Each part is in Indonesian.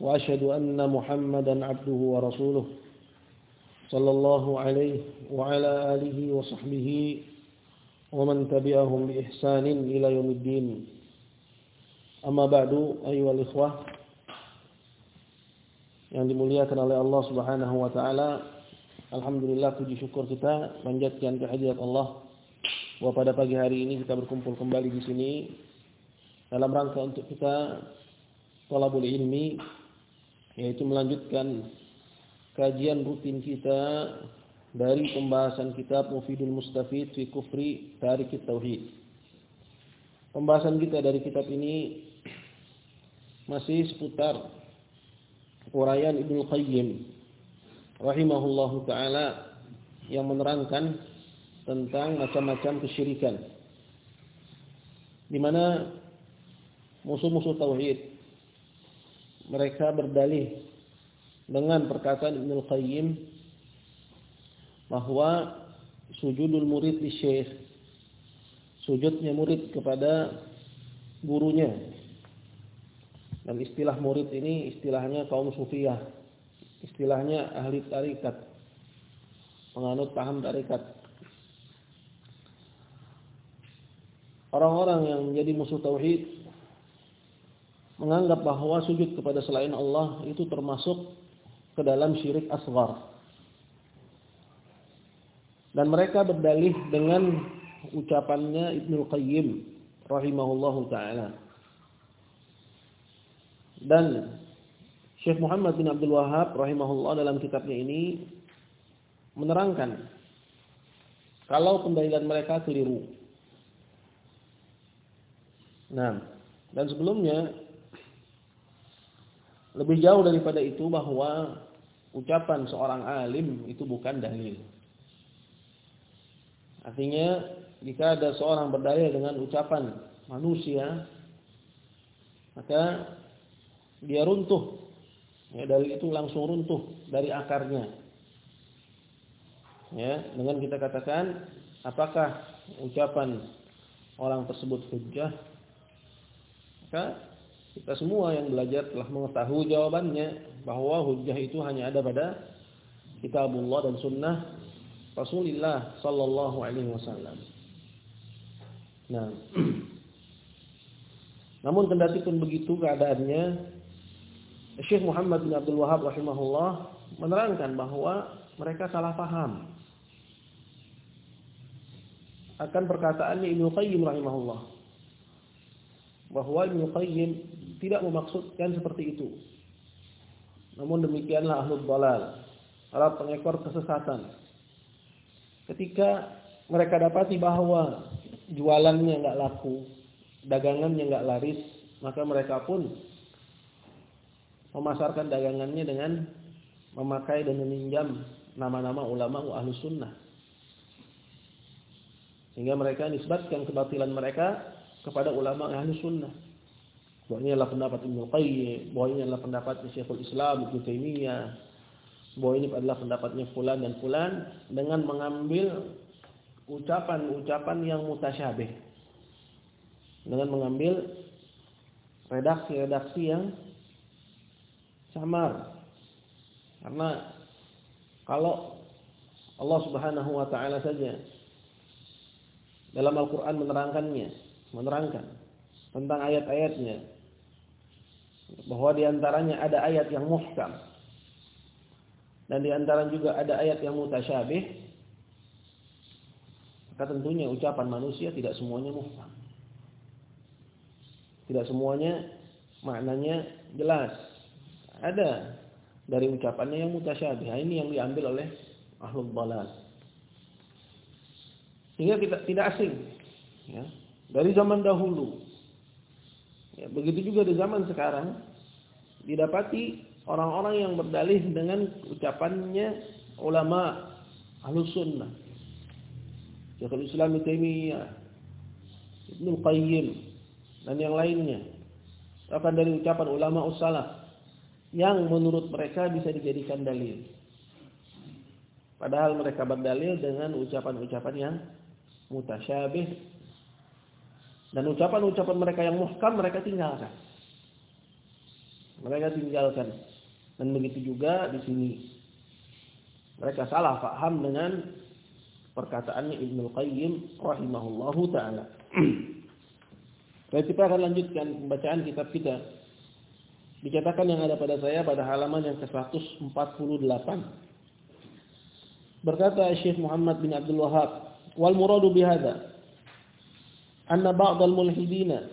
وأشهد أن محمدا عبده ورسوله صلى الله عليه وعلى آله وصحبه ومن تبعهم بإحسان إلى يوم الدين أما بعد أيها الإخوة yang dimuliakan oleh Allah Subhanahu wa taala alhamdulillah puji syukur kita panjatkan kehadirat Allah bahwa pada pagi hari ini kita berkumpul kembali di sini dalam rangka untuk kita talabul ilmi yaitu melanjutkan kajian rutin kita dari pembahasan kitab Mufidul Mustafid fi Kufri Tarik Tauhid. Pembahasan kita dari kitab ini masih seputar uraian Ibnu Qayyim rahimahullahu taala yang menerangkan tentang macam-macam kesyirikan. Di mana musuh-musuh tauhid mereka berdalih dengan perkataan Ibnu Qayyim bahwa sujudul murid di syekh sujudnya murid kepada gurunya. Dan istilah murid ini istilahnya kaum sufiyah istilahnya ahli tarikat penganut paham tarikat. Orang-orang yang menjadi musuh tauhid menganggap bahwa sujud kepada selain Allah itu termasuk ke dalam syirik asghar. Dan mereka berdalih dengan ucapannya Ibnu Qayyim rahimahullahu taala. Dan Syekh Muhammad bin Abdul Wahab rahimahullah dalam kitabnya ini menerangkan kalau pendalilan mereka keliru. Nah, dan sebelumnya lebih jauh daripada itu bahwa ucapan seorang alim itu bukan dalil. Artinya jika ada seorang berdalil dengan ucapan manusia maka dia runtuh. Ya, dari itu langsung runtuh dari akarnya. Ya, dengan kita katakan apakah ucapan orang tersebut hujjah? Maka kita semua yang belajar telah mengetahui jawabannya bahwa hujjah itu hanya ada pada kitabullah dan sunnah Rasulullah sallallahu alaihi wasallam. Nah, namun kendati pun begitu keadaannya, Syekh Muhammad bin Abdul Wahab rahimahullah menerangkan bahwa mereka salah paham akan perkataannya Ibnu Qayyim rahimahullah bahwa Ibnu Qayyim tidak memaksudkan seperti itu. Namun demikianlah ahlul balal, para pengekor kesesatan. Ketika mereka dapati bahwa jualannya enggak laku, dagangannya enggak laris, maka mereka pun memasarkan dagangannya dengan memakai dan meminjam nama-nama ulama ahlu sunnah. Sehingga mereka nisbatkan kebatilan mereka kepada ulama ahlu sunnah bahwa ini adalah pendapat Ibnu Qayyim, bahwa ini adalah pendapat Syekhul Islam Ibnu Taimiyah, bahwa ini adalah pendapatnya fulan dan fulan dengan mengambil ucapan-ucapan yang mutasyabih. Dengan mengambil redaksi-redaksi yang samar. Karena kalau Allah Subhanahu wa taala saja dalam Al-Qur'an menerangkannya, menerangkan tentang ayat-ayatnya bahwa di antaranya ada ayat yang muhkam. Dan di antara juga ada ayat yang mutasyabih. Maka tentunya ucapan manusia tidak semuanya muhkam. Tidak semuanya maknanya jelas. Ada dari ucapannya yang mutasyabih. Ini yang diambil oleh ahlul balal sehingga kita tidak asing ya. Dari zaman dahulu Ya, begitu juga di zaman sekarang didapati orang-orang yang berdalih dengan ucapannya ulama ahlus sunnah. Syekhul Islam Taimiyah, Ibnu Qayyim dan yang lainnya. Akan dari ucapan ulama ussalaf yang menurut mereka bisa dijadikan dalil. Padahal mereka berdalil dengan ucapan-ucapan yang mutasyabih dan ucapan-ucapan mereka yang muhkam mereka tinggalkan. Mereka tinggalkan. Dan begitu juga di sini. Mereka salah faham dengan perkataannya Ibnu Qayyim rahimahullahu taala. Baik kita akan lanjutkan pembacaan kitab kita. Dikatakan yang ada pada saya pada halaman yang ke-148. Berkata Syekh Muhammad bin Abdul Wahab, "Wal muradu bihadza anna ba'd al-mulhidina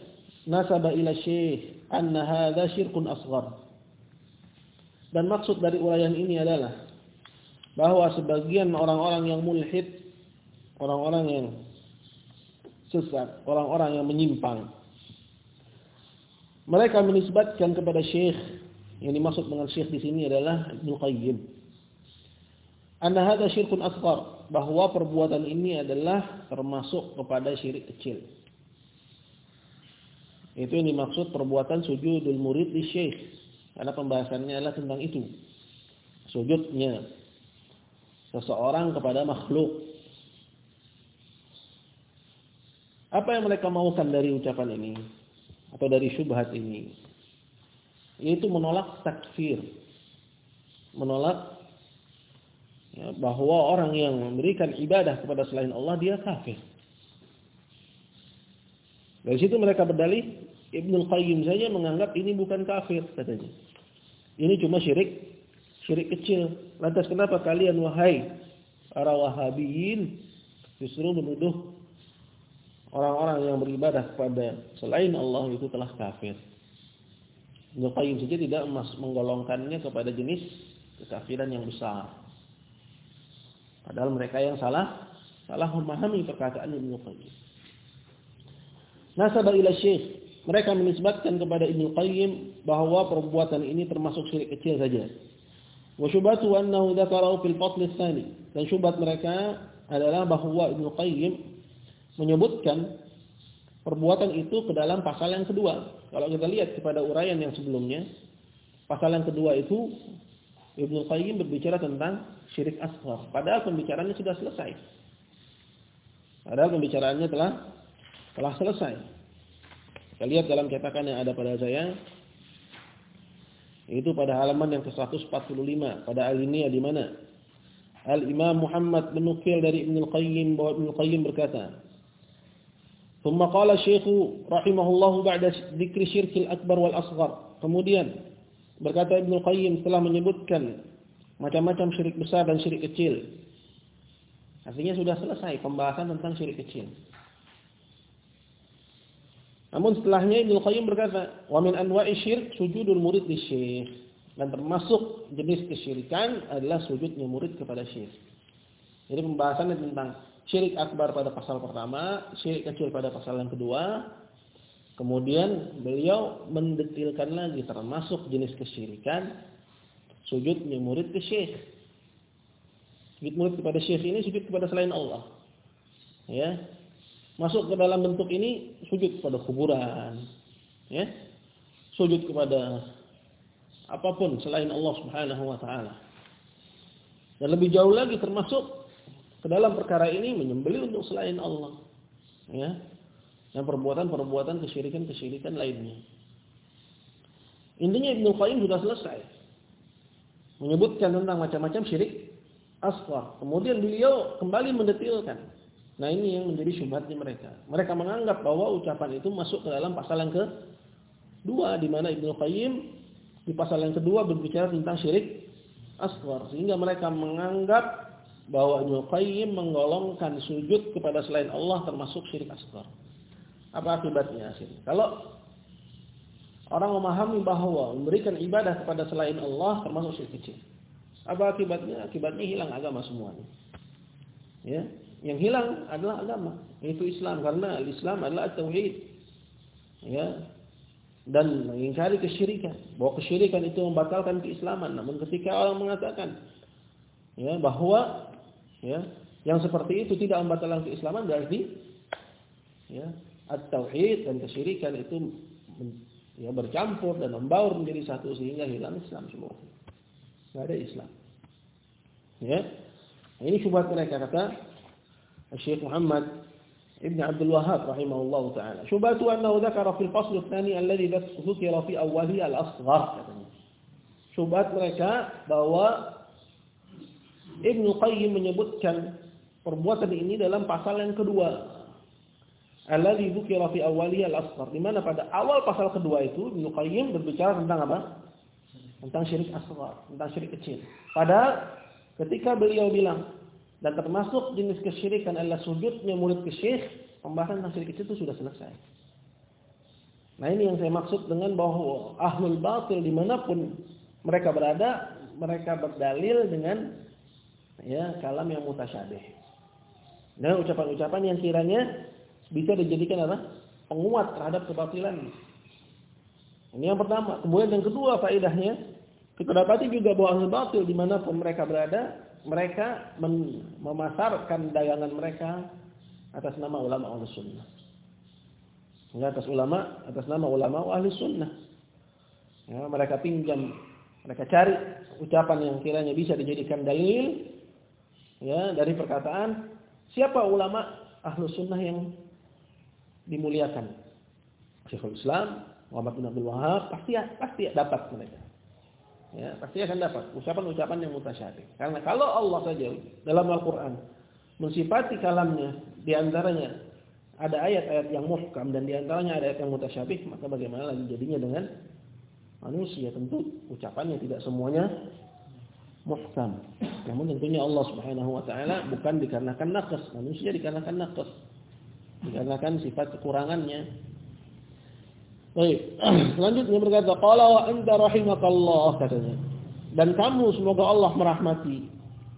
nasaba ila Syekh anna hadza syirkun asghar." Dan maksud dari uraian ini adalah bahwa sebagian orang-orang yang mulhid, orang-orang yang sesat, orang-orang yang menyimpang, mereka menisbatkan kepada syekh yang dimaksud dengan syekh di sini adalah Ibnu Qayyim. Anna hadza syirkun asghar, bahwa perbuatan ini adalah termasuk kepada syirik kecil. Itu yang dimaksud perbuatan sujudul murid di syekh. Karena pembahasannya adalah tentang itu. Sujudnya seseorang kepada makhluk. Apa yang mereka maukan dari ucapan ini atau dari syubhat ini? Yaitu menolak takfir. Menolak ya, bahwa orang yang memberikan ibadah kepada selain Allah dia kafir. Dari situ mereka berdalih Ibnu Qayyim saja menganggap ini bukan kafir katanya. Ini cuma syirik syirik kecil. Lantas kenapa kalian wahai para wahabiyin justru menuduh orang-orang yang beribadah kepada selain Allah itu telah kafir. Ibnu Qayyim saja tidak menggolongkannya kepada jenis kekafiran yang besar. Padahal mereka yang salah salah memahami perkataan Ibnu Qayyim. Nasaba ila syekh mereka menisbatkan kepada Ibnu Qayyim bahwa perbuatan ini termasuk syirik kecil saja. Wa syubhatu annahu dzakarahu fil fasl tsani. Dan syubhat mereka adalah bahwa Ibnu Qayyim menyebutkan perbuatan itu ke dalam pasal yang kedua. Kalau kita lihat kepada uraian yang sebelumnya, pasal yang kedua itu Ibnu Qayyim berbicara tentang syirik asghar. Padahal pembicaraannya sudah selesai. Padahal pembicaraannya telah telah selesai. Kita lihat dalam cetakan yang ada pada saya itu pada halaman yang ke-145 pada alinea di mana Al-Imam Muhammad menukil dari Ibnu Qayyim bahwa Ibnu Qayyim berkata ثم قال الشيخ رحمه الله بعد ذكر شرك الأكبر والأصغر kemudian berkata Ibnu Qayyim setelah menyebutkan macam-macam syirik besar dan syirik kecil artinya sudah selesai pembahasan tentang syirik kecil namun setelahnya Ibnu Qayyim berkata, "Wa min anwa'i syirk sujudul murid di syekh." Dan termasuk jenis kesyirikan adalah sujudnya murid kepada syekh. Jadi pembahasannya tentang syirik akbar pada pasal pertama, syirik kecil pada pasal yang kedua. Kemudian beliau mendetilkan lagi termasuk jenis kesyirikan sujudnya murid ke syekh. Sujud murid kepada syekh ini sujud kepada selain Allah. Ya, masuk ke dalam bentuk ini sujud kepada kuburan, ya, sujud kepada apa pun selain Allah Subhanahu Wa Taala. Dan lebih jauh lagi termasuk ke dalam perkara ini menyembelih untuk selain Allah, ya, dan perbuatan-perbuatan kesyirikan-kesyirikan lainnya. Intinya Ibnu Qayyim sudah selesai menyebutkan tentang macam-macam syirik asghar. Kemudian beliau kembali mendetilkan Nah ini yang menjadi syubhatnya mereka. Mereka menganggap bahwa ucapan itu masuk ke dalam pasal yang kedua di mana Ibnu Qayyim di pasal yang kedua berbicara tentang syirik asghar sehingga mereka menganggap bahwa Ibnu Qayyim menggolongkan sujud kepada selain Allah termasuk syirik asghar. Apa akibatnya? Kalau orang memahami bahwa memberikan ibadah kepada selain Allah termasuk syirik kecil. Apa akibatnya? Akibatnya hilang agama semuanya. Ya, yang hilang adalah agama, yaitu Islam karena Islam adalah tauhid. Ya. dan mengingkari kesyirikan, bahwa kesyirikan itu membatalkan keislaman. Namun ketika orang mengatakan ya bahwa ya yang seperti itu tidak membatalkan keislaman berarti ya at-tauhid dan kesyirikan itu ya bercampur dan membaur menjadi satu sehingga hilang Islam semua. Tidak ada Islam. Ya. Ini syubhat mereka kata Syekh Muhammad ابن عبد الوهاب رحمه الله تعالى شبهته أنه ذكر في الفصل الثاني الذي ذكر في أوله الأصغر syubhat mereka bahwa Ibnu Qayyim menyebutkan perbuatan ini dalam pasal yang kedua. Alladzi dzukira fi awwalihi al-asghar. Di mana pada awal pasal kedua itu Ibnu Qayyim berbicara tentang apa? Tentang syirik asghar, tentang syirik kecil. Pada ketika beliau bilang dan termasuk jenis kesyirikan adalah sujudnya murid ke syekh, pembahasan tentang syirik itu sudah selesai. Nah ini yang saya maksud dengan bahwa ahlul batil di mana pun mereka berada, mereka berdalil dengan ya kalam yang mutasyabih. Dan ucapan-ucapan yang kiranya bisa dijadikan apa? penguat terhadap kebatilan. Ini yang pertama. Kemudian yang kedua faedahnya, kita dapati juga bahwa ahlul batil di mana pun mereka berada, mereka memasarkan dagangan mereka atas nama ulama ahli sunnah. Enggak atas ulama, atas nama ulama ahli sunnah. Ya, mereka pinjam, mereka cari ucapan yang kiranya bisa dijadikan dalil ya dari perkataan siapa ulama ahli sunnah yang dimuliakan. Syekhul Islam, Muhammad bin Abdul Wahab pasti pasti dapat mereka ya pasti akan dapat ucapan-ucapan yang mutasyabih. Karena kalau Allah saja dalam Al-Qur'an mensifati kalamnya di antaranya ada ayat-ayat yang muhkam dan di antaranya ada ayat yang mutasyabih, maka bagaimana lagi jadinya dengan manusia? Tentu ucapannya tidak semuanya muhkam. Namun tentunya Allah Subhanahu wa taala bukan dikarenakan naqas, manusia dikarenakan naqas. Dikarenakan sifat kekurangannya, Baik. Selanjutnya berkata, "Qala wa anta rahimakallah," katanya. Dan kamu semoga Allah merahmati.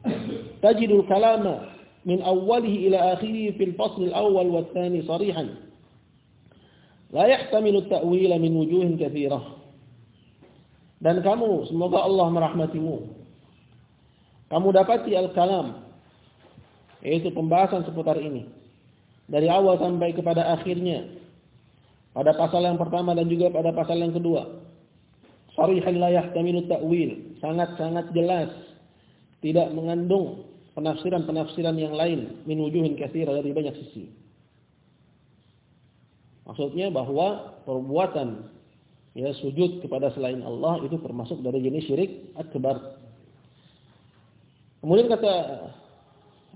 Tajidul kalama min awwalihi ila akhirih fil fasl al-awwal wa tsani sarihan. La yahtamilu at-ta'wila min wujuhin katsirah. Dan kamu semoga Allah merahmatimu. Kamu dapati al-kalam yaitu pembahasan seputar ini dari awal sampai kepada akhirnya pada pasal yang pertama dan juga pada pasal yang kedua. Sarihan la yahtamilu ta'wil, sangat-sangat jelas tidak mengandung penafsiran-penafsiran yang lain min wujuhin katsira dari banyak sisi. Maksudnya bahwa perbuatan ya sujud kepada selain Allah itu termasuk dari jenis syirik akbar. Kemudian kata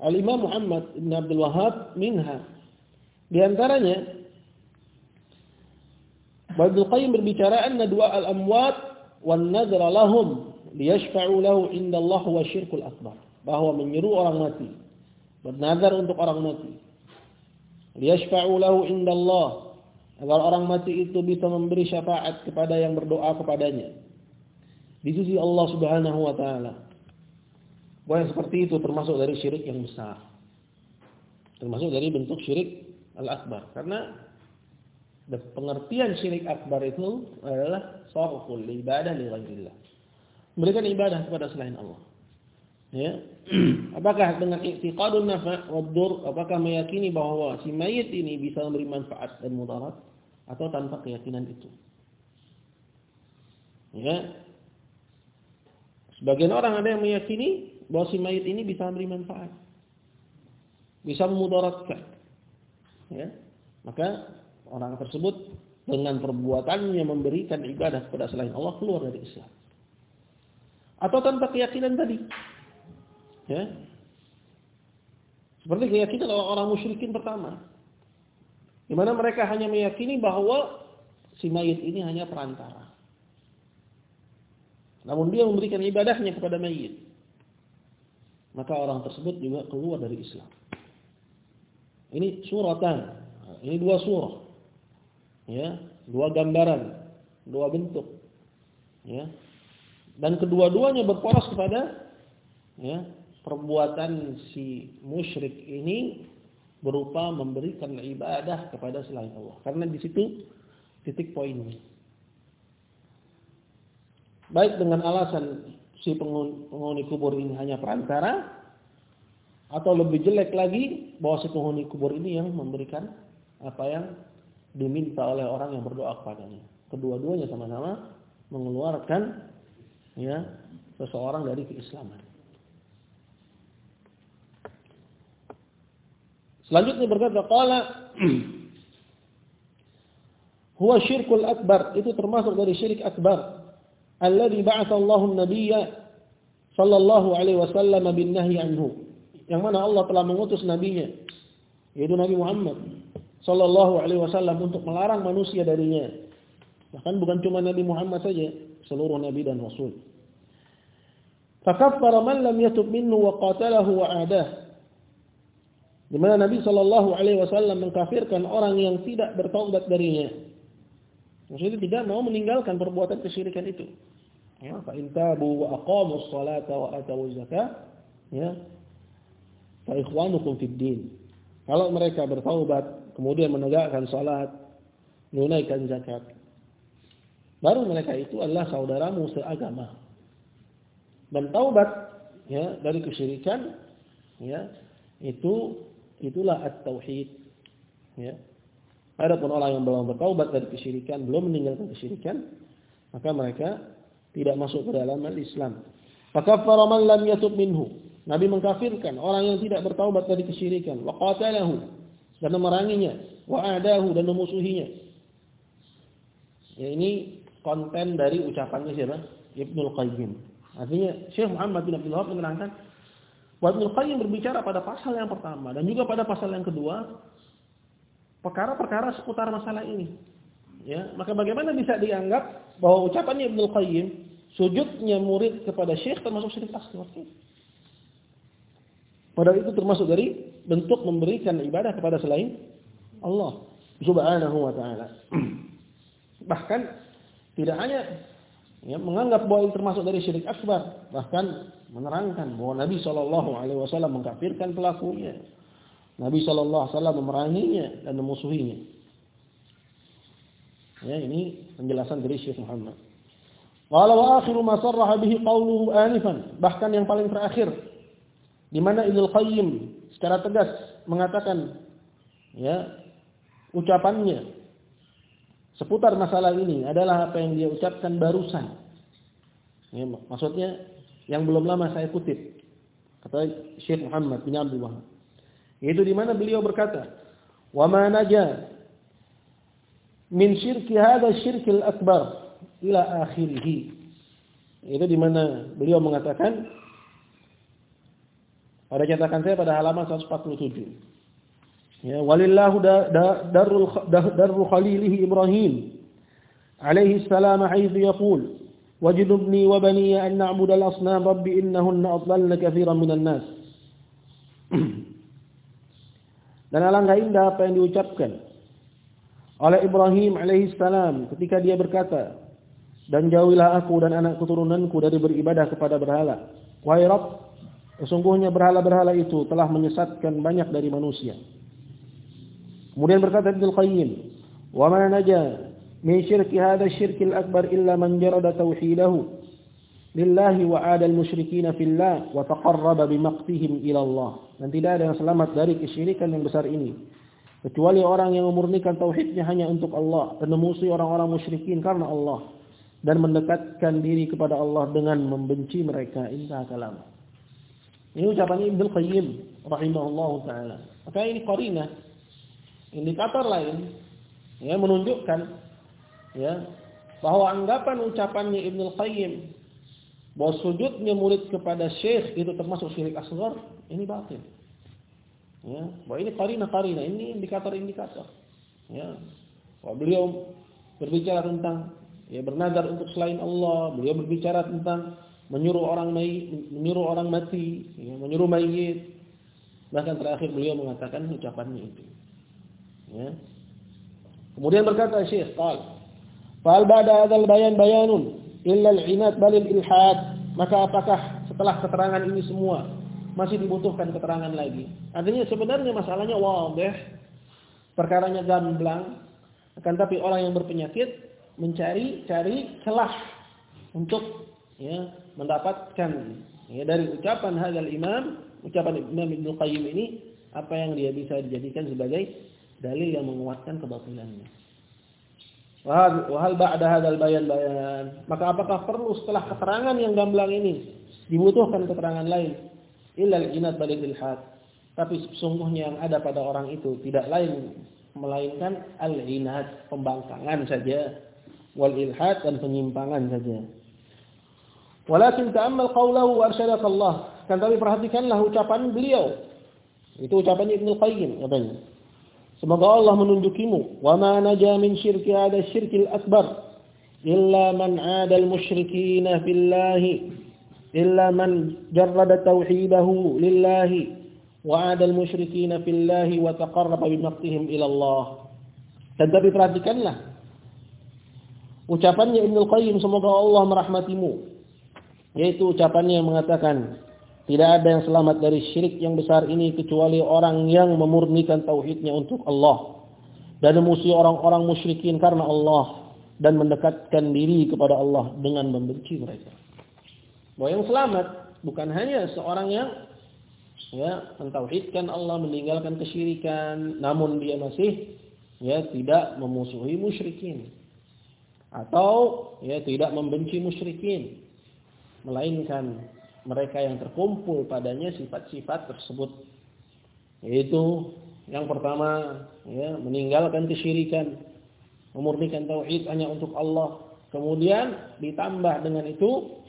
Al-Imam Muhammad Ibn Abdul Wahab minha di antaranya Ibnu Qayyim berbicara anna dua al-amwat wan nadra lahum liyashfa'u lahu inda Allah wa syirkul akbar. Bahwa menyeru orang mati, bernazar untuk orang mati. Liyashfa'u lahu inda Allah agar orang mati itu bisa memberi syafaat kepada yang berdoa kepadanya. Di sisi Allah Subhanahu wa taala. Bahwa seperti itu termasuk dari syirik yang besar. Termasuk dari bentuk syirik al-akbar. Karena pengertian syirik akbar itu adalah sarful ibadah li ghairillah. Memberikan ibadah kepada selain Allah. Ya. Apakah dengan i'tiqadun nafa' wa dur, apakah meyakini bahwa si mayit ini bisa memberi manfaat dan mudarat atau tanpa keyakinan itu? Ya. Sebagian orang ada yang meyakini bahwa si mayit ini bisa memberi manfaat. Bisa memudaratkan. Ya. Maka orang tersebut dengan perbuatannya memberikan ibadah kepada selain Allah keluar dari Islam. Atau tanpa keyakinan tadi. Ya. Seperti keyakinan orang-orang musyrikin pertama. Di mana mereka hanya meyakini bahwa si mayit ini hanya perantara. Namun dia memberikan ibadahnya kepada mayit. Maka orang tersebut juga keluar dari Islam. Ini suratan. Ini dua surah ya dua gambaran dua bentuk. Ya. Dan kedua-duanya berporos kepada ya perbuatan si musyrik ini berupa memberikan ibadah kepada selain Allah. Karena di situ titik poinnya. Baik dengan alasan si penghuni kubur ini hanya perantara atau lebih jelek lagi bahwa si penghuni kubur ini yang memberikan apa yang diminta oleh orang yang berdoa kepadanya. Kedua-duanya sama-sama mengeluarkan ya seseorang dari keislaman. Selanjutnya berkata qala huwa syirkul akbar itu termasuk dari syirik akbar alladhi ba'atha Allahu an-nabiyya sallallahu alaihi wasallam bin nahyi anhu yang mana Allah telah mengutus nabinya yaitu Nabi Muhammad sallallahu alaihi wasallam untuk melarang manusia darinya. Bahkan bukan cuma Nabi Muhammad saja, seluruh nabi dan rasul. Fakaffara man lam yatub minhu wa qatalahu wa adah. Di mana Nabi sallallahu alaihi wasallam mengkafirkan orang yang tidak bertaubat darinya. Maksudnya tidak mau meninggalkan perbuatan kesyirikan itu. Ya, fa wa aqamu sholata wa atu zakah, ya. Kalau mereka bertaubat, kemudian menegakkan salat, menunaikan zakat, baru mereka itu adalah saudaramu seagama. Dan taubat ya dari kesyirikan ya itu itulah at-tauhid ya. Adapun orang yang belum bertaubat dari kesyirikan, belum meninggalkan kesyirikan, maka mereka tidak masuk ke dalam al-Islam. Fakaffara man lam yatub minhu. Nabi mengkafirkan orang yang tidak bertaubat dari kesyirikan, wa qatalahu dan memeranginya, wa adahu dan memusuhinya. Ya, ini konten dari ucapannya siapa? Ibnu Qayyim. Artinya Syekh Muhammad bin Abdul Wahab menerangkan Ibnu Qayyim berbicara pada pasal yang pertama dan juga pada pasal yang kedua perkara-perkara seputar masalah ini. Ya, maka bagaimana bisa dianggap bahwa ucapannya Ibnu Qayyim sujudnya murid kepada syekh termasuk syirik asghar? Padahal itu termasuk dari bentuk memberikan ibadah kepada selain Allah Subhanahu wa taala. Bahkan tidak hanya ya, menganggap bahwa itu termasuk dari syirik akbar, bahkan menerangkan bahwa Nabi Shallallahu alaihi wasallam mengkafirkan pelakunya. Nabi Shallallahu alaihi wasallam memeranginya dan memusuhinya. Ya, ini penjelasan dari Syekh Muhammad. Qala wa akhiru anifan. Bahkan yang paling terakhir di mana Ibnu Qayyim secara tegas mengatakan ya ucapannya seputar masalah ini adalah apa yang dia ucapkan barusan. Ya, maksudnya yang belum lama saya kutip kata Syekh Muhammad bin Abdul Wahab. Yaitu di mana beliau berkata, "Wa ma naja min syirki hadha syirkil akbar ila akhirih." Itu di mana beliau mengatakan pada cetakan saya pada halaman 147. Ya, walillahu darul darul khalilihi Ibrahim alaihi salam haitsu yaqul wajnubni wa bani an na'budu al-asnam rabbi innahunna adlalna katsiran minan nas. Dan alangkah indah apa yang diucapkan oleh Ibrahim alaihi salam ketika dia berkata, dan jauhilah aku dan anak keturunanku dari beribadah kepada berhala. Wahai Rabb, Sesungguhnya berhala-berhala itu telah menyesatkan banyak dari manusia. Kemudian berkata Ibnu Qayyim, "Wa ma naja min syirki hadha syirkil akbar illa man jarada tauhidahu lillahi wa ada al-musyrikin fillah wa taqarraba bimaqtihim ila Allah." Dan tidak ada yang selamat dari kesyirikan yang besar ini kecuali orang yang memurnikan tauhidnya hanya untuk Allah dan memusuhi orang-orang musyrikin karena Allah dan mendekatkan diri kepada Allah dengan membenci mereka. Inta kalam. Ini ucapannya Ibnu Qayyim rahimahullahu taala. Maka ini qarinah indikator lain ya menunjukkan ya bahwa anggapan ucapannya Ibnu Qayyim bahwa sujudnya murid kepada syekh itu termasuk syirik asghar ini batil. Ya, bahwa ini qarinah-qarinah, ini indikator-indikator. Ya. Bahwa beliau berbicara tentang ya bernadar untuk selain Allah, beliau berbicara tentang menyuruh orang menyuruh orang mati, ya, menyuruh mayit. Bahkan terakhir beliau mengatakan ucapannya itu. Ya. Kemudian berkata Syekh, "Qal, fal ba'da hadzal bayan bayanun illa al-inat bal al-ilhad." Maka apakah setelah keterangan ini semua masih dibutuhkan keterangan lagi? Artinya sebenarnya masalahnya wadih, perkaranya gamblang, akan tapi orang yang berpenyakit mencari cari celah untuk ya mendapatkan ya dari ucapan hadal imam, ucapan Imam Ibnu Qayyim ini apa yang dia bisa dijadikan sebagai dalil yang menguatkan kebatilannya. Wahal ba'da hadal bayan-bayan. Maka apakah perlu setelah keterangan yang gamblang ini dibutuhkan keterangan lain? Illal inat balil ilhad. Tapi sesungguhnya yang ada pada orang itu tidak lain melainkan al-inad, pembangkangan saja, wal ilhad dan penyimpangan saja. Walakin ta'ammal qawlahu wa arsyadaka Allah. Kan tapi perhatikanlah ucapan beliau. Itu ucapan Ibnu Qayyim katanya. Semoga Allah menunjukimu. Wa ma naja min syirki ada syirkil akbar. Illa man ada al-musyrikina billahi. Illa man jarrada tauhidahu lillahi. Wa ada al-musyrikina billahi wa taqarraba bimaqtihim ila Allah. Dan tapi perhatikanlah. Ucapannya Ibnu Qayyim semoga Allah merahmatimu yaitu ucapannya yang mengatakan tidak ada yang selamat dari syirik yang besar ini kecuali orang yang memurnikan tauhidnya untuk Allah dan memusuhi orang-orang musyrikin karena Allah dan mendekatkan diri kepada Allah dengan membenci mereka. Bahwa yang selamat bukan hanya seorang yang ya mentauhidkan Allah meninggalkan kesyirikan namun dia masih ya tidak memusuhi musyrikin atau ya tidak membenci musyrikin melainkan mereka yang terkumpul padanya sifat-sifat tersebut. Yaitu yang pertama ya meninggalkan kesyirikan memurnikan tauhid hanya untuk Allah. Kemudian ditambah dengan itu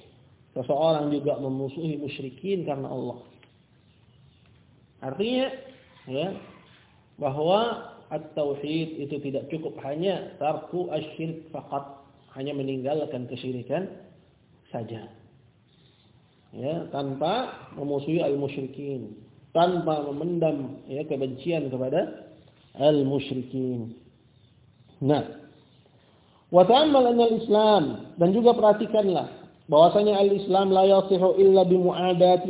seseorang juga memusuhi musyrikin karena Allah. Artinya ya bahwa at-tauhid itu tidak cukup hanya tarku asyirik faqat hanya meninggalkan kesyirikan saja ya tanpa memusuhi al-musyrikin, tanpa memendam ya kebencian kepada al-musyrikin. Nah, wa ta'ammal al-Islam dan juga perhatikanlah bahwasanya al-Islam la yasihu illa bi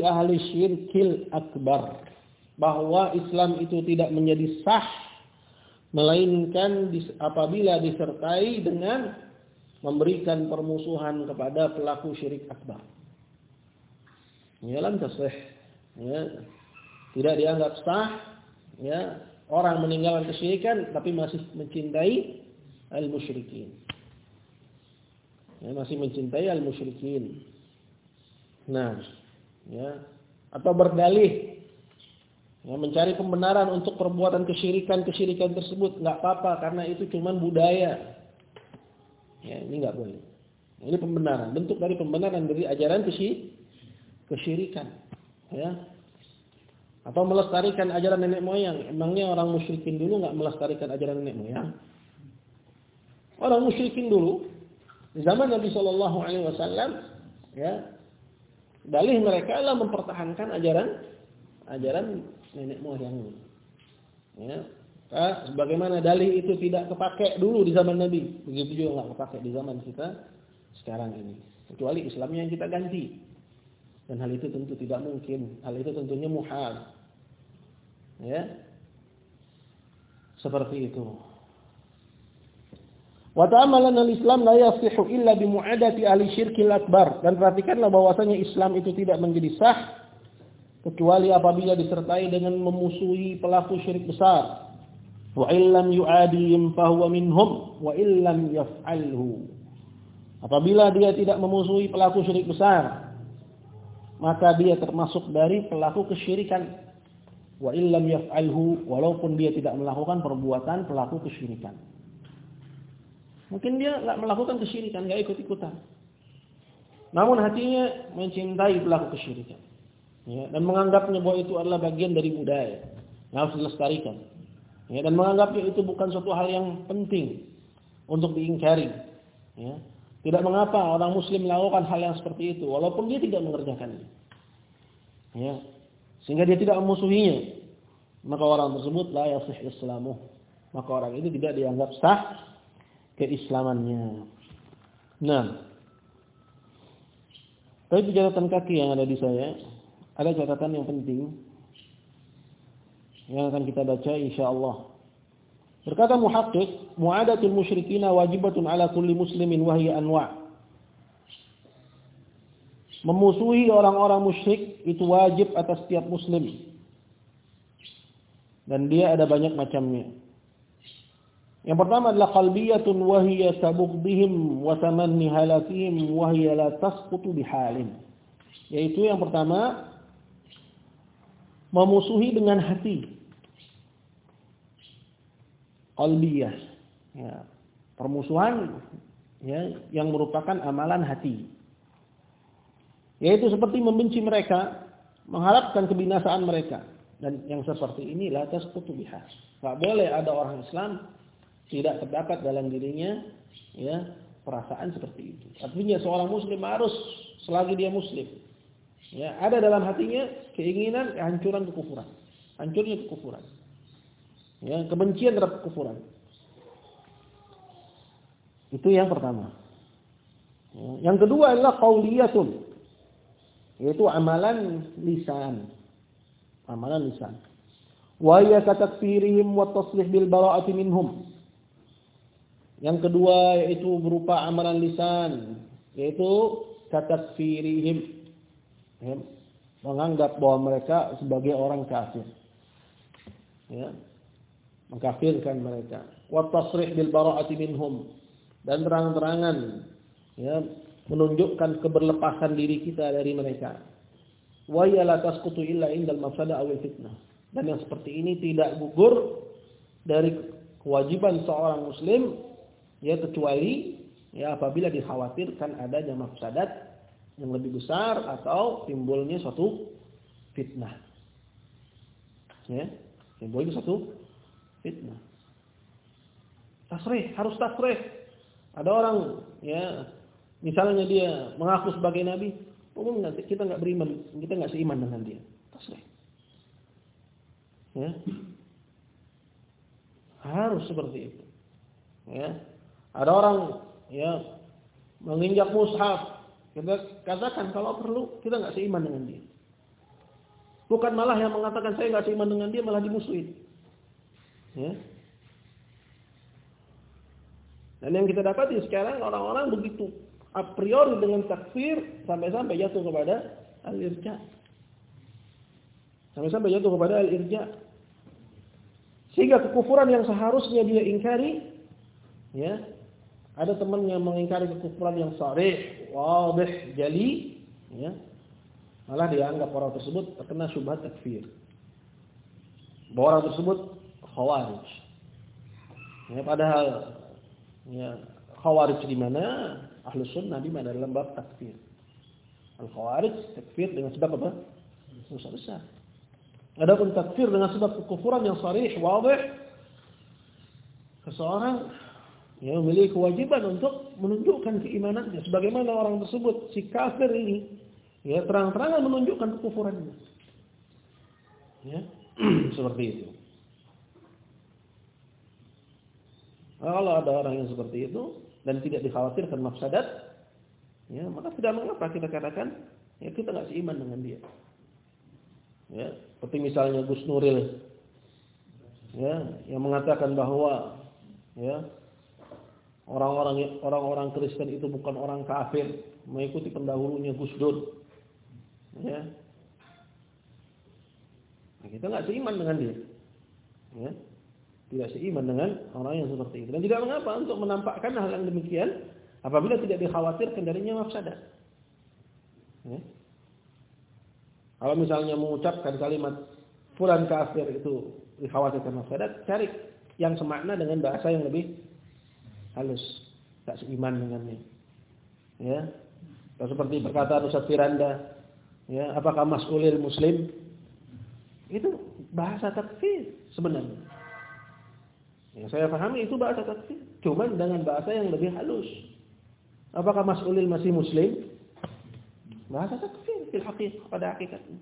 ahli syirkil akbar. Bahwa Islam itu tidak menjadi sah melainkan apabila disertai dengan memberikan permusuhan kepada pelaku syirik akbar ya lam tasih ya. Tidak dianggap sah. Ya. Orang meninggalkan kesyirikan tapi masih mencintai al musyrikin ya masih mencintai al musyrikin nah ya. Atau berdalih. Ya, mencari pembenaran untuk perbuatan kesyirikan-kesyirikan tersebut. Nggak apa-apa karena itu cuma budaya. Ya ini nggak boleh. Ini pembenaran. Bentuk dari pembenaran dari ajaran kesyirikan kesyirikan ya. Atau melestarikan ajaran nenek moyang. Emangnya orang musyrikin dulu nggak melestarikan ajaran nenek moyang? Orang musyrikin dulu di zaman Nabi Shallallahu Alaihi Wasallam ya dalih mereka adalah mempertahankan ajaran ajaran nenek moyang ya. Sebagaimana dalih itu tidak kepake dulu di zaman Nabi begitu juga nggak kepake di zaman kita sekarang ini. Kecuali Islamnya yang kita ganti dan hal itu tentu tidak mungkin. Hal itu tentunya muhal. Ya. Seperti itu. Wa ta'amalan al-Islam la yasihu illa bi mu'adati ahli syirkil akbar. Dan perhatikanlah bahwasanya Islam itu tidak menjadi sah kecuali apabila disertai dengan memusuhi pelaku syirik besar. Wa illam yu'adihim fahuwa minhum wa illam yaf'alhu. Apabila dia tidak memusuhi pelaku syirik besar, maka dia termasuk dari pelaku kesyirikan. Wa illam yaf'alhu walaupun dia tidak melakukan perbuatan pelaku kesyirikan. Mungkin dia nggak melakukan kesyirikan, nggak ikut-ikutan. Namun hatinya mencintai pelaku kesyirikan. Ya, dan menganggapnya bahwa itu adalah bagian dari budaya yang harus dilestarikan. Ya, dan menganggapnya itu bukan suatu hal yang penting untuk diingkari. Ya, tidak mengapa orang muslim melakukan hal yang seperti itu walaupun dia tidak mengerjakannya. Ya. Sehingga dia tidak memusuhinya. Maka orang tersebut la yasih islamuh. Maka orang itu tidak dianggap sah keislamannya. Nah. Tapi catatan kaki yang ada di saya, ada catatan yang penting yang akan kita baca insyaallah. Berkata muhaqqiq, mu'adatul musyrikina wajibatun ala kulli muslimin wa hiya anwa'. memusuhi orang-orang musyrik itu wajib atas setiap muslim. Dan dia ada banyak macamnya. Yang pertama adalah qalbiyatun wa hiya tabughdihim wa tamanni halakihim wa hiya la tasqutu bihalin. Yaitu yang pertama memusuhi dengan hati. Qalbiyah. Ya, permusuhan ya yang merupakan amalan hati. Yaitu seperti membenci mereka, mengharapkan kebinasaan mereka. Dan yang seperti ini la tasqutu biha. Enggak boleh ada orang Islam tidak terdapat dalam dirinya ya perasaan seperti itu. Artinya seorang muslim harus selagi dia muslim ya ada dalam hatinya keinginan kehancuran kekufuran. Hancurnya kekufuran. Ya, kebencian terhadap kekufuran. Itu yang pertama. Ya, yang kedua adalah qauliyatun yaitu amalan lisan. Amalan lisan. Wa ya katakfirihim wa taslih bil bara'ati minhum. Yang kedua yaitu berupa amalan lisan, yaitu katakfirihim. Ya, menganggap bahwa mereka sebagai orang kafir. Ya. Mengkafirkan mereka. Wa tasrih bil bara'ati minhum. Dan terang-terangan ya menunjukkan keberlepasan diri kita dari mereka. Wa la tasqutu illa indal mafsada aw fitnah. Dan yang seperti ini tidak gugur dari kewajiban seorang muslim ya kecuali ya apabila dikhawatirkan adanya mafsadat yang lebih besar atau timbulnya suatu fitnah. Ya, timbulnya suatu fitnah. Tasrih, harus tasrih. Ada orang ya Misalnya dia mengaku sebagai nabi, umum kita nggak beriman, kita nggak seiman dengan dia. Tasrih. Ya. Harus seperti itu. Ya. Ada orang ya menginjak mushaf, kita katakan kalau perlu kita nggak seiman dengan dia. Bukan malah yang mengatakan saya nggak seiman dengan dia malah dimusuhin. Ya. Dan yang kita dapati sekarang orang-orang begitu a priori dengan takfir sampai-sampai jatuh kepada al-irja. Sampai-sampai jatuh kepada al-irja. Sehingga kekufuran yang seharusnya dia ingkari, ya, ada teman yang mengingkari kekufuran yang sarih, wadih, jali, ya, malah dianggap orang tersebut terkena syubhat takfir. Bahwa orang tersebut khawarij. Ya, padahal ya, khawarij di mana? Ahlus sunnah di mana dalam bab takfir. Al-Khawarij takfir dengan sebab apa? Dosa besar. Adapun takfir dengan sebab kekufuran yang sarih, wadih, seseorang yang memiliki kewajiban untuk menunjukkan keimanannya sebagaimana orang tersebut si kafir ini ya terang-terangan menunjukkan kekufurannya. Ya, seperti itu. Kalau ada orang yang seperti itu, dan tidak dikhawatirkan mafsadat, ya, maka tidak mengapa kita katakan ya kita nggak seiman dengan dia. Ya, seperti misalnya Gus Nuril ya, yang mengatakan bahwa ya orang-orang orang-orang Kristen itu bukan orang kafir, mengikuti pendahulunya Gus Dur. Ya. Nah, kita nggak seiman dengan dia. Ya tidak seiman dengan orang yang seperti itu. Dan tidak mengapa untuk menampakkan hal yang demikian apabila tidak dikhawatirkan darinya mafsadat. Ya. Kalau misalnya mengucapkan kalimat fulan kafir itu dikhawatirkan mafsadat, cari yang semakna dengan bahasa yang lebih halus, tak seiman dengannya. Ya. Atau seperti perkataan Ustaz Firanda, ya, apakah mas'ulil muslim? Itu bahasa takfir sebenarnya. Yang saya pahami itu bahasa takfir, cuman dengan bahasa yang lebih halus. Apakah mas'ulil masih muslim? Bahasa takfir fil haqiqah pada hakikatnya.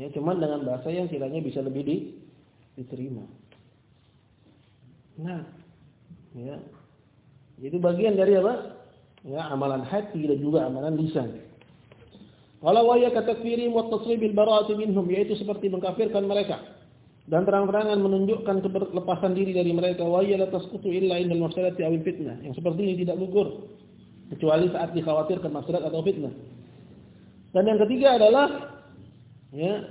Ya, cuman dengan bahasa yang kiranya bisa lebih di, diterima. Nah, ya. Itu bagian dari apa? Ya, amalan hati dan juga amalan lisan. Kalau waya katakfiri wa tasrib bil bara'ati minhum yaitu seperti mengkafirkan mereka dan terang-terangan menunjukkan keberlepasan diri dari mereka wa ya tasqutu illa indal mafsadati aw fitnah. Yang seperti ini tidak gugur kecuali saat dikhawatirkan masalah atau fitnah. Dan yang ketiga adalah ya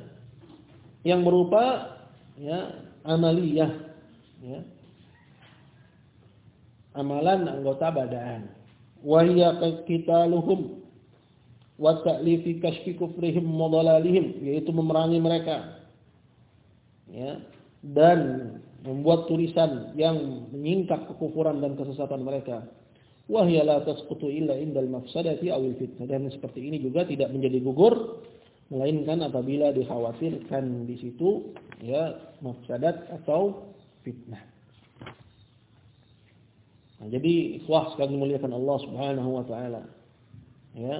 yang berupa ya amaliyah ya amalan anggota badan. Wahya qitaluhum wa ta'lifi kashfi kufrihim wa dhalalihim yaitu memerangi mereka ya dan membuat tulisan yang menyingkap kekufuran dan kesesatan mereka wahya la tasqutu illa indal mafsadati awil fitnah dan seperti ini juga tidak menjadi gugur melainkan apabila dikhawatirkan di situ ya mafsadat atau fitnah. Nah, jadi ikhwah sekali muliakan Allah Subhanahu wa taala. Ya.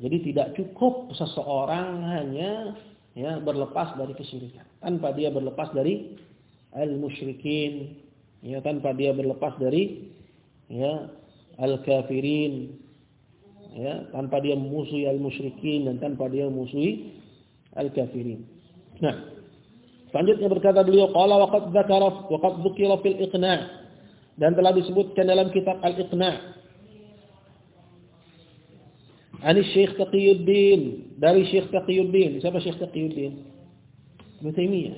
Jadi tidak cukup seseorang hanya ya berlepas dari kesyirikan. Tanpa dia berlepas dari al-musyrikin. Ya tanpa dia berlepas dari ya al-kafirin. Ya tanpa dia memusuhi al-musyrikin dan tanpa dia memusuhi al-kafirin. Nah, selanjutnya berkata beliau qala wa qad dzakara wa qad dzukira fil iqna' dan telah disebutkan dalam kitab al-iqna' Ani Syekh Taqiyuddin dari Syekh Taqiyuddin. Siapa Syekh Taqiyuddin? Ibnu Taimiyah.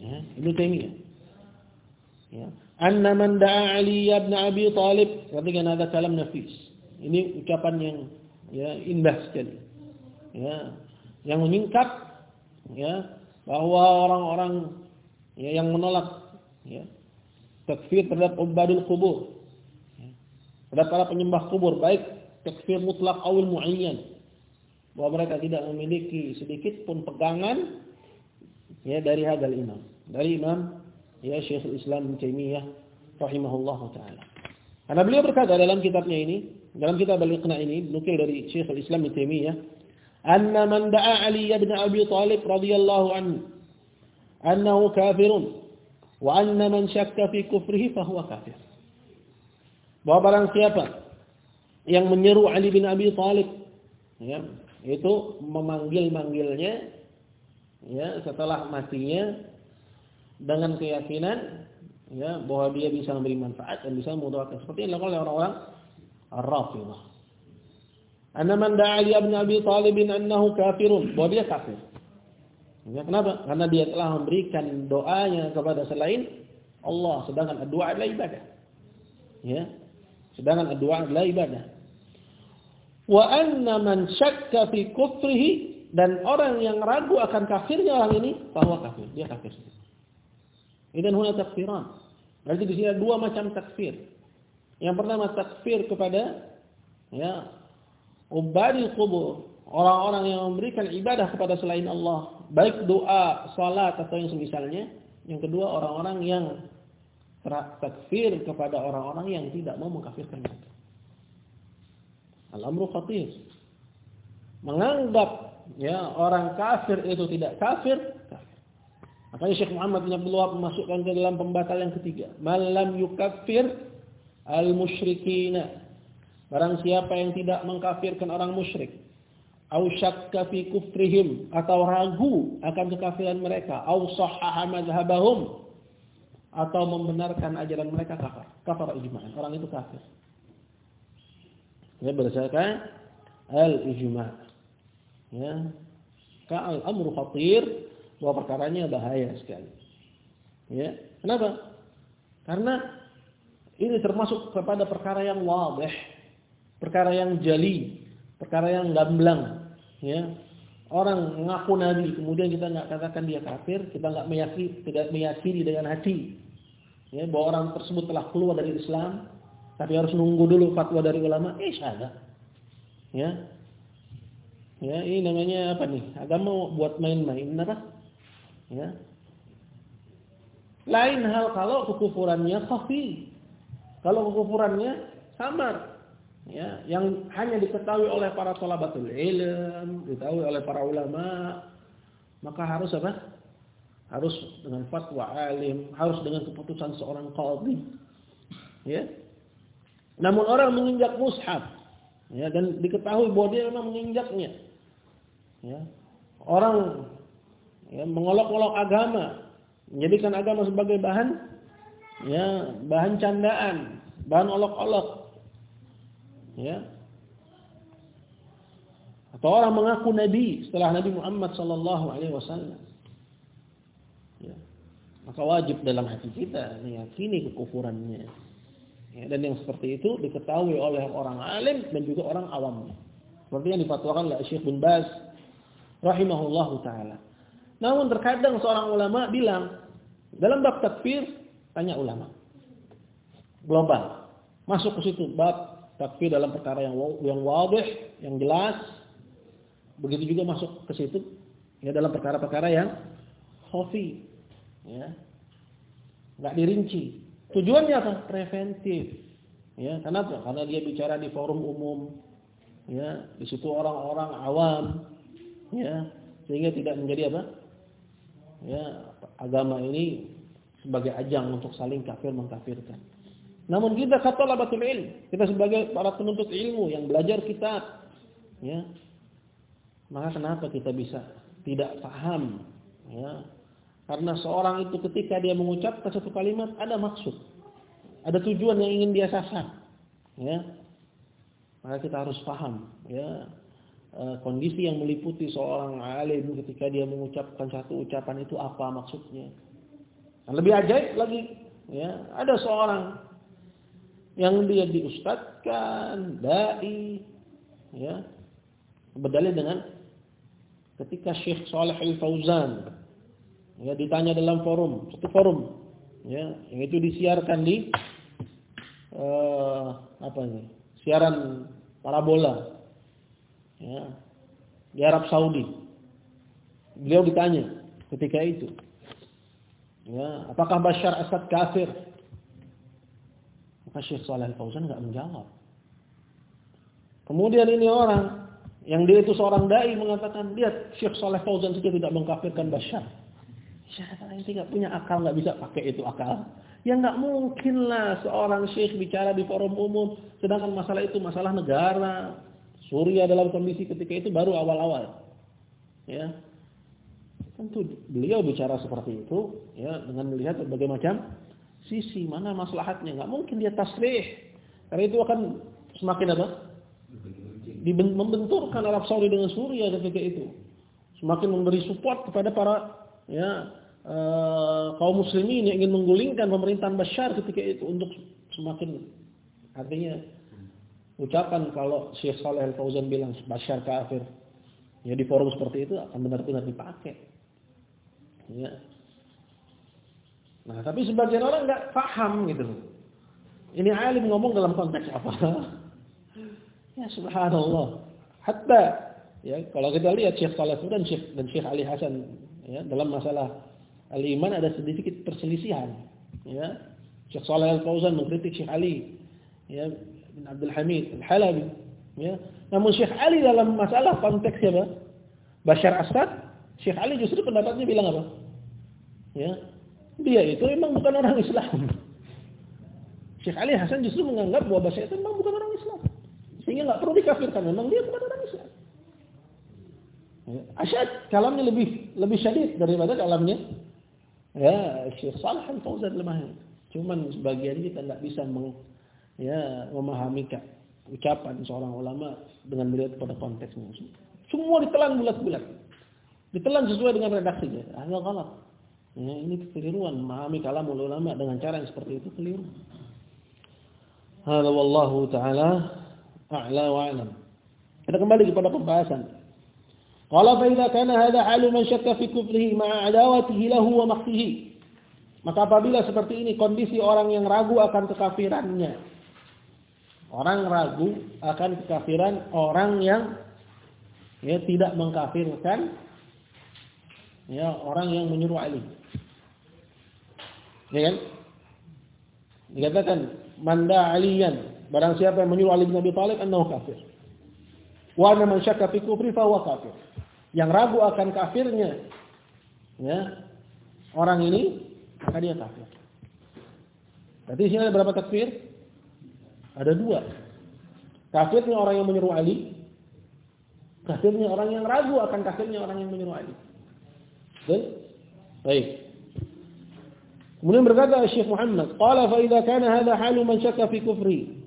Ya, Ibnu Taimiyah. Ya. Anna man da'a Ali ibn Abi Talib, perhatikan ada kalam nafis. Ini ucapan yang ya indah sekali. Ya, yang menyingkap ya bahwa orang-orang ya, yang menolak ya takfir terhadap ubadul kubur. Ya, terhadap para penyembah kubur baik takfir mutlak awil muayyan bahwa mereka tidak memiliki sedikit pun pegangan ya dari hadal imam. Dari imam ya Syekhul Islam Ibnu Taimiyah rahimahullahu taala. Karena beliau berkata dalam kitabnya ini dalam kitab Al-Iqna ini nukil dari Syekhul Islam Ibnu Taimiyah, "Anna man da'a Ali bin Abi Thalib radhiyallahu anhu annahu kafirun. Wa anna man syakka fi kufrihi fa huwa kafir." Bahwa barang siapa yang menyeru Ali bin Abi Thalib ya, itu memanggil-manggilnya ya setelah matinya dengan keyakinan ya bahwa dia bisa memberi manfaat dan bisa memudaratkan seperti yang dilakukan oleh orang-orang Ar-Rafidah. Anna man da'a li ibn Abi Talib annahu kafirun, bahwa dia kafir. Ya, kenapa? Karena dia telah memberikan doanya kepada selain Allah, sedangkan doa adalah ibadah. Ya. Sedangkan doa adalah ibadah. Wa anna man syakka fi kufrihi dan orang yang ragu akan kafirnya orang ini, bahwa kafir, dia kafir. Idan huna takfiran. Berarti di sini ada dua macam takfir. Yang pertama takfir kepada ya ubadil kubur, orang-orang yang memberikan ibadah kepada selain Allah, baik doa, salat atau yang semisalnya. Yang kedua orang-orang yang takfir kepada orang-orang yang tidak mau mengkafirkan mereka. Al-amru khatir. Menganggap ya orang kafir itu tidak kafir. Makanya Syekh Muhammad bin Abdul Wahab memasukkan ke dalam pembatal yang ketiga, malam yukafir al-musyrikina. Barang siapa yang tidak mengkafirkan orang musyrik, au syakka fi kufrihim atau ragu akan kekafiran mereka, au madhhabahum atau membenarkan ajaran mereka kafir. Kafir ijma'an. Orang itu kafir. Ya berdasarkan al-ijma'. Ya. Ka'al amru khatir bahwa perkaranya bahaya sekali. Ya. Kenapa? Karena ini termasuk kepada perkara yang wadih, perkara yang jali, perkara yang gamblang, ya. Orang mengaku nabi, kemudian kita nggak katakan dia kafir, kita nggak meyakini, tidak meyakini dengan hati, ya, bahwa orang tersebut telah keluar dari Islam, tapi harus nunggu dulu fatwa dari ulama, eh ada, ya, ya ini namanya apa nih? Agama buat main-main, apa? Ya. Lain hal kalau kekufurannya khafi, kalau kekufurannya samar, ya, yang hanya diketahui oleh para talabatul ilm, diketahui oleh para ulama, maka harus apa? Harus dengan fatwa alim, harus dengan keputusan seorang qadhi. Ya. Namun orang menginjak mushaf, ya, dan diketahui bahwa dia memang menginjaknya. Ya. Orang ya, mengolok-olok agama, menjadikan agama sebagai bahan ya bahan candaan, bahan olok-olok. Ya. Atau orang mengaku nabi setelah Nabi Muhammad sallallahu alaihi wasallam. Ya. Maka wajib dalam hati kita meyakini kekufurannya. Ya, dan yang seperti itu diketahui oleh orang alim dan juga orang awam. Seperti yang difatwakan oleh Syekh bin Baz rahimahullahu taala. Namun terkadang seorang ulama bilang dalam bab takfir tanya ulama. Global. Masuk ke situ bab takfir dalam perkara yang yang wadih, yang jelas. Begitu juga masuk ke situ ya dalam perkara-perkara yang khafi. Ya. Enggak dirinci. Tujuannya apa? Preventif. Ya, kenapa? Karena dia bicara di forum umum. Ya, di situ orang-orang awam. Ya, sehingga tidak menjadi apa? Ya, agama ini sebagai ajang untuk saling kafir mengkafirkan. Namun kita kata talabatul ilm, kita sebagai para penuntut ilmu yang belajar kitab, ya. Maka kenapa kita bisa tidak paham, ya? Karena seorang itu ketika dia mengucapkan satu kalimat ada maksud. Ada tujuan yang ingin dia sasar, ya. Maka kita harus paham, ya. E, kondisi yang meliputi seorang alim ketika dia mengucapkan satu ucapan itu apa maksudnya. Dan lebih ajaib lagi, ya, ada seorang yang dia diustadkan, dai, ya, berdalil dengan ketika Syekh Saleh Al Fauzan ya ditanya dalam forum, satu forum, ya, yang itu disiarkan di uh, apa ini? Siaran parabola. Ya, di Arab Saudi. Beliau ditanya ketika itu. Ya, apakah Bashar Assad kafir? Maka Syekh Saleh Fauzan enggak menjawab. Kemudian ini orang yang dia itu seorang dai mengatakan, lihat Syekh Saleh Fauzan saja tidak mengkafirkan Bashar. Siapa yang tidak punya akal nggak bisa pakai itu akal? Ya nggak mungkin lah seorang syekh bicara di forum umum, sedangkan masalah itu masalah negara. Suria dalam kondisi ketika itu baru awal-awal. Ya, tentu beliau bicara seperti itu, ya dengan melihat berbagai macam sisi mana maslahatnya. Nggak mungkin dia tasrih. Karena itu akan semakin apa? Membenturkan Arab Saudi dengan Suriah ketika itu. Semakin memberi support kepada para ya uh, kaum muslimin yang ingin menggulingkan pemerintahan Bashar ketika itu untuk semakin artinya ucapan kalau Syekh Saleh Al Fauzan bilang Bashar kafir ya di forum seperti itu akan benar-benar dipakai. Ya. Nah, tapi sebagian orang nggak paham gitu Ini alim ngomong dalam konteks apa? ya subhanallah. Hatta ya kalau kita lihat Syekh Saleh dan Syekh dan Syekh Ali Hasan ya dalam masalah al-iman ada sedikit perselisihan. Ya. Syekh Saleh Al-Fauzan mengkritik Syekh Ali ya bin Abdul Hamid Al-Halabi ya. Namun Syekh Ali dalam masalah konteksnya apa? Bashar Assad, Syekh Ali justru pendapatnya bilang apa? Ya, dia itu memang bukan orang Islam. Syekh Ali Hasan justru menganggap bahwa Bashar itu memang bukan orang Islam. Sehingga nggak perlu dikafirkan, memang dia bukan orang Islam. Ya. Asyad kalamnya lebih lebih syadid daripada kalamnya ya Syekh Salih Al-Fauzan lemah. Cuman sebagian kita tidak bisa meng, ya, memahami ucapan seorang ulama dengan melihat pada konteksnya. Semua ditelan bulat-bulat. Ditelan sesuai dengan redaksinya. Hanya galat. Ya, ini kekeliruan memahami kalam ulama dengan cara yang seperti itu keliru. Hada wallahu taala a'la wa a'lam. Kita kembali kepada pembahasan. Qala fa idza kana hadha halu man syakka fi kufrihi ma'a lahu wa maqtihi. Maka apabila seperti ini kondisi orang yang ragu akan kekafirannya. Orang ragu akan kekafiran orang yang ya tidak mengkafirkan ya orang yang menyuruh Ali. Ya kan? Dikatakan manda aliyan, barang siapa yang menyuruh Ali bin Abi Thalib annahu kafir. Wa man syakka fi kufri fa huwa kafir. Yang ragu akan kafirnya ya, orang ini maka dia kafir. Berarti di sini ada berapa takfir? Ada dua. Kafirnya orang yang menyuruh Ali, kafirnya orang yang ragu akan kafirnya orang yang menyuruh Ali. Betul? Baik. Kemudian berkata Syekh Muhammad, "Qala fa idza kana hadha halu man syakka fi kufri."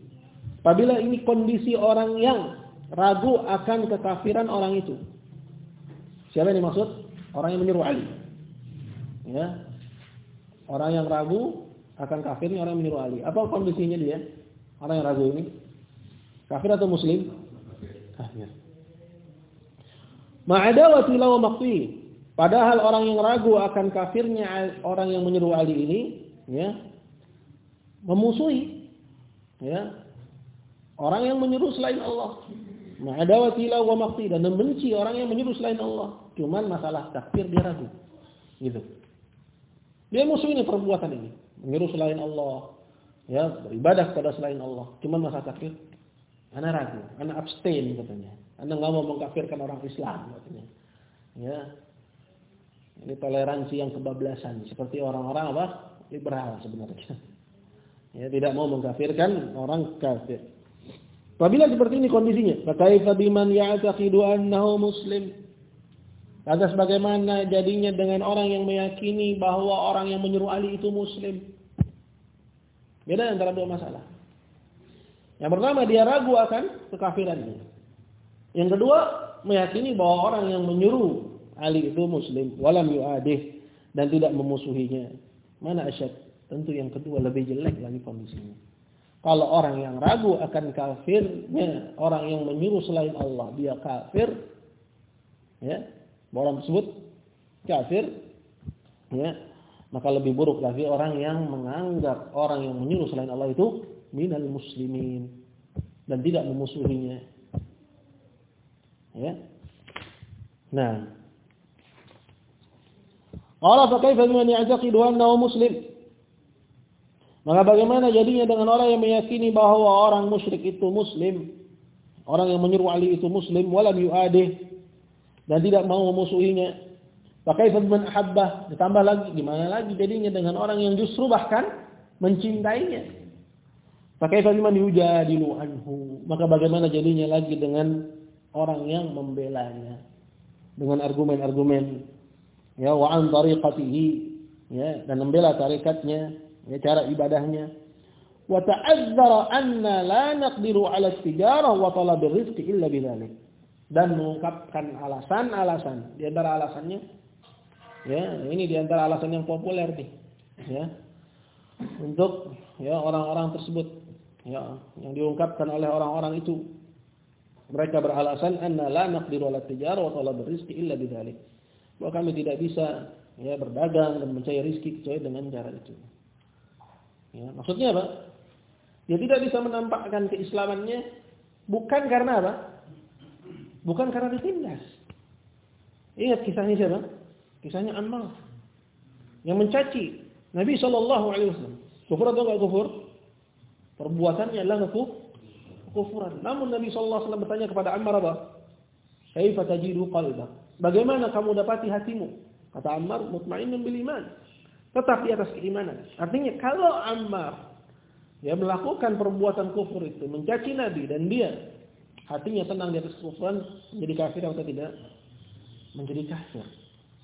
Apabila ini kondisi orang yang ragu akan kekafiran orang itu. Siapa yang dimaksud? Orang yang menyuruh Ali. Ya. Orang yang ragu akan kafirnya orang yang menyuruh Ali. Apa kondisinya dia? Orang yang ragu ini? Kafir atau muslim? Kafir. Ma'adawati lawa makti. Padahal orang yang ragu akan kafirnya orang yang menyeru Ali ini, ya, memusuhi, ya, orang yang menyeru selain Allah. Ma'adawati lawa makti dan membenci orang yang menyeru selain Allah. Cuman masalah takfir dia ragu. Gitu. Dia musuh ini perbuatan ini. Menyeru selain Allah. Ya, beribadah kepada selain Allah. Cuman masalah takfir. Anda ragu. Anda abstain katanya. Anda nggak mau mengkafirkan orang Islam katanya. Ya. Ini toleransi yang kebablasan. Seperti orang-orang apa? Liberal sebenarnya. Ya, tidak mau mengkafirkan orang kafir. Apabila seperti ini kondisinya, fakaifa biman ya'taqidu annahu muslim? Lantas bagaimana jadinya dengan orang yang meyakini bahwa orang yang menyuruh Ali itu muslim? Beda antara dua masalah. Yang pertama dia ragu akan kekafirannya. Yang kedua meyakini bahwa orang yang menyuruh Ali itu muslim walam yu'adih dan tidak memusuhinya. Mana asyad? Tentu yang kedua lebih jelek lagi kondisinya. Kalau orang yang ragu akan kafirnya, orang yang menyuruh selain Allah dia kafir, ya, orang tersebut kafir, ya, maka lebih buruk lagi orang yang menganggap orang yang menyuruh selain Allah itu minal muslimin dan tidak memusuhinya. Ya. Nah, Allah fa kaifa man ya'taqidu annahu muslim? Maka bagaimana jadinya dengan orang yang meyakini bahwa orang musyrik itu muslim, orang yang menyuruh Ali itu muslim, walam yu'adih dan tidak mau memusuhinya. Pakai man ahabbah, ditambah lagi gimana lagi jadinya dengan orang yang justru bahkan mencintainya. Pakai man yujadilu anhu. Maka bagaimana jadinya lagi dengan orang yang membelanya dengan argumen-argumen ya wa an tariqatihi ya dan membela tarikatnya ya cara ibadahnya. Wa ta'azzara anna la naqdiru 'ala tijarah wa talab rizqi illa bidzalik. Dan mengungkapkan alasan-alasan. Di antara alasannya ya ini di antara alasan yang populer nih ya. Untuk ya orang-orang tersebut ya yang diungkapkan oleh orang-orang itu. Mereka beralasan anna la naqdiru 'ala tijarah wa talab rizqi illa bidzalik. Bahwa kami tidak bisa ya berdagang dan mencari rezeki kecuali dengan cara itu Ya, maksudnya apa? Dia tidak bisa menampakkan keislamannya bukan karena apa? Bukan karena ditindas. Ingat kisahnya siapa? Kisahnya Ammar yang mencaci Nabi Shallallahu Alaihi Wasallam. Kufur atau enggak kufur? Perbuatannya adalah kufuran. Namun Nabi Shallallahu Alaihi Wasallam bertanya kepada Ammar apa? Kaifa tajidu qalbak? Bagaimana kamu dapati hatimu? Kata Ammar, mutmainnun bil iman tetap di atas keimanan. Artinya kalau Ammar ya melakukan perbuatan kufur itu, mencaci Nabi dan dia hatinya tenang di atas kufuran, menjadi kafir atau tidak? Menjadi kafir.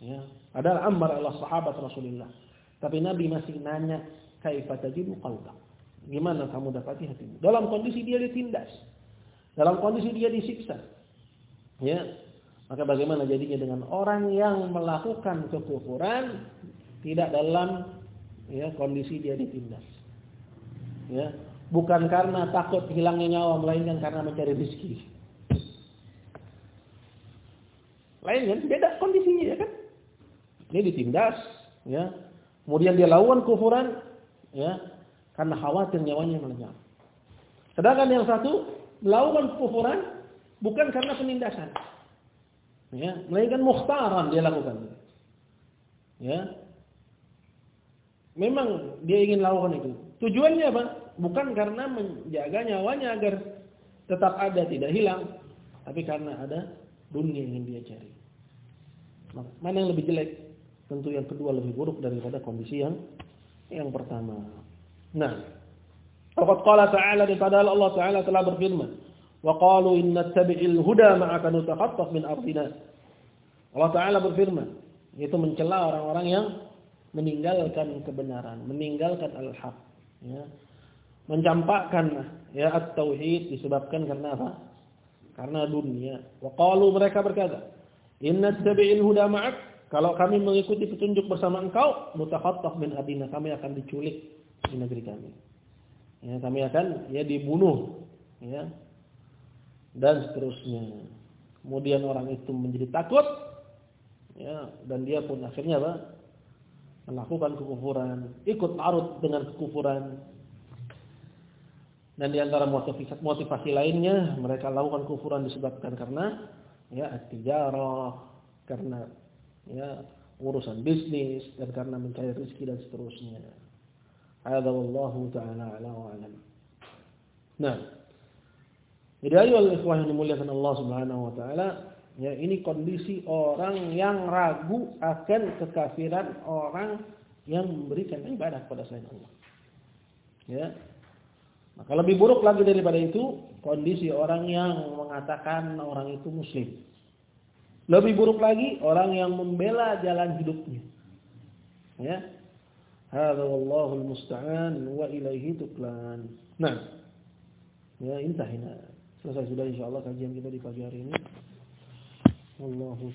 Ya. Adalah Ammar adalah sahabat Rasulullah. Tapi Nabi masih nanya, kaifa tajidu qalbak? Gimana kamu dapati hatimu? Dalam kondisi dia ditindas. Dalam kondisi dia disiksa. Ya. Maka bagaimana jadinya dengan orang yang melakukan kekufuran tidak dalam ya kondisi dia ditindas. Ya, bukan karena takut hilangnya nyawa melainkan karena mencari rezeki. Lain kan beda kondisinya ya kan? Ini ditindas, ya. Kemudian dia lawan kufuran, ya, karena khawatir nyawanya melenyap. Sedangkan yang satu melawan kufuran bukan karena penindasan. Ya, melainkan mukhtaran dia lakukan. Ya, Memang dia ingin lakukan itu. Tujuannya apa? Bukan karena menjaga nyawanya agar tetap ada, tidak hilang. Tapi karena ada dunia yang dia cari. Mana yang lebih jelek? Tentu yang kedua lebih buruk daripada kondisi yang yang pertama. Nah, Faqad qala ta'ala dan padahal Allah Ta'ala telah berfirman, "Wa qalu inna tabi'il huda ma'aka nutakhattaf min ardina." Allah Ta'ala berfirman, yaitu mencela orang-orang yang meninggalkan kebenaran, meninggalkan al-haq, ya. Mencampakkan ya at-tauhid disebabkan karena apa? karena dunia. Wa qalu mereka berkata, "Inna tabi'il huda ma'ak." Kalau kami mengikuti petunjuk bersama engkau, mutakhattaf min adina, kami akan diculik di negeri kami. Ya, kami akan ya dibunuh, ya. Dan seterusnya. Kemudian orang itu menjadi takut, ya, dan dia pun akhirnya apa? Melakukan kekufuran, ikut larut dengan kekufuran. Dan di antara motivasi, motivasi lainnya mereka lakukan kekufuran disebabkan karena ya tijarah, karena ya urusan bisnis dan karena mencari rezeki dan seterusnya. Hadza wallahu taala ala wa alam. Nah, jadi ayo ikhwah yang dimuliakan Allah Subhanahu wa taala, Ya, ini kondisi orang yang ragu akan kekafiran orang yang memberikan ibadah kepada selain Allah. Ya. Maka lebih buruk lagi daripada itu kondisi orang yang mengatakan orang itu muslim. Lebih buruk lagi orang yang membela jalan hidupnya. Ya. Hadza wallahu musta'an wa ilaihi tuklan. Nah. Ya, intahina. Selesai sudah insyaallah kajian kita di pagi hari ini. والله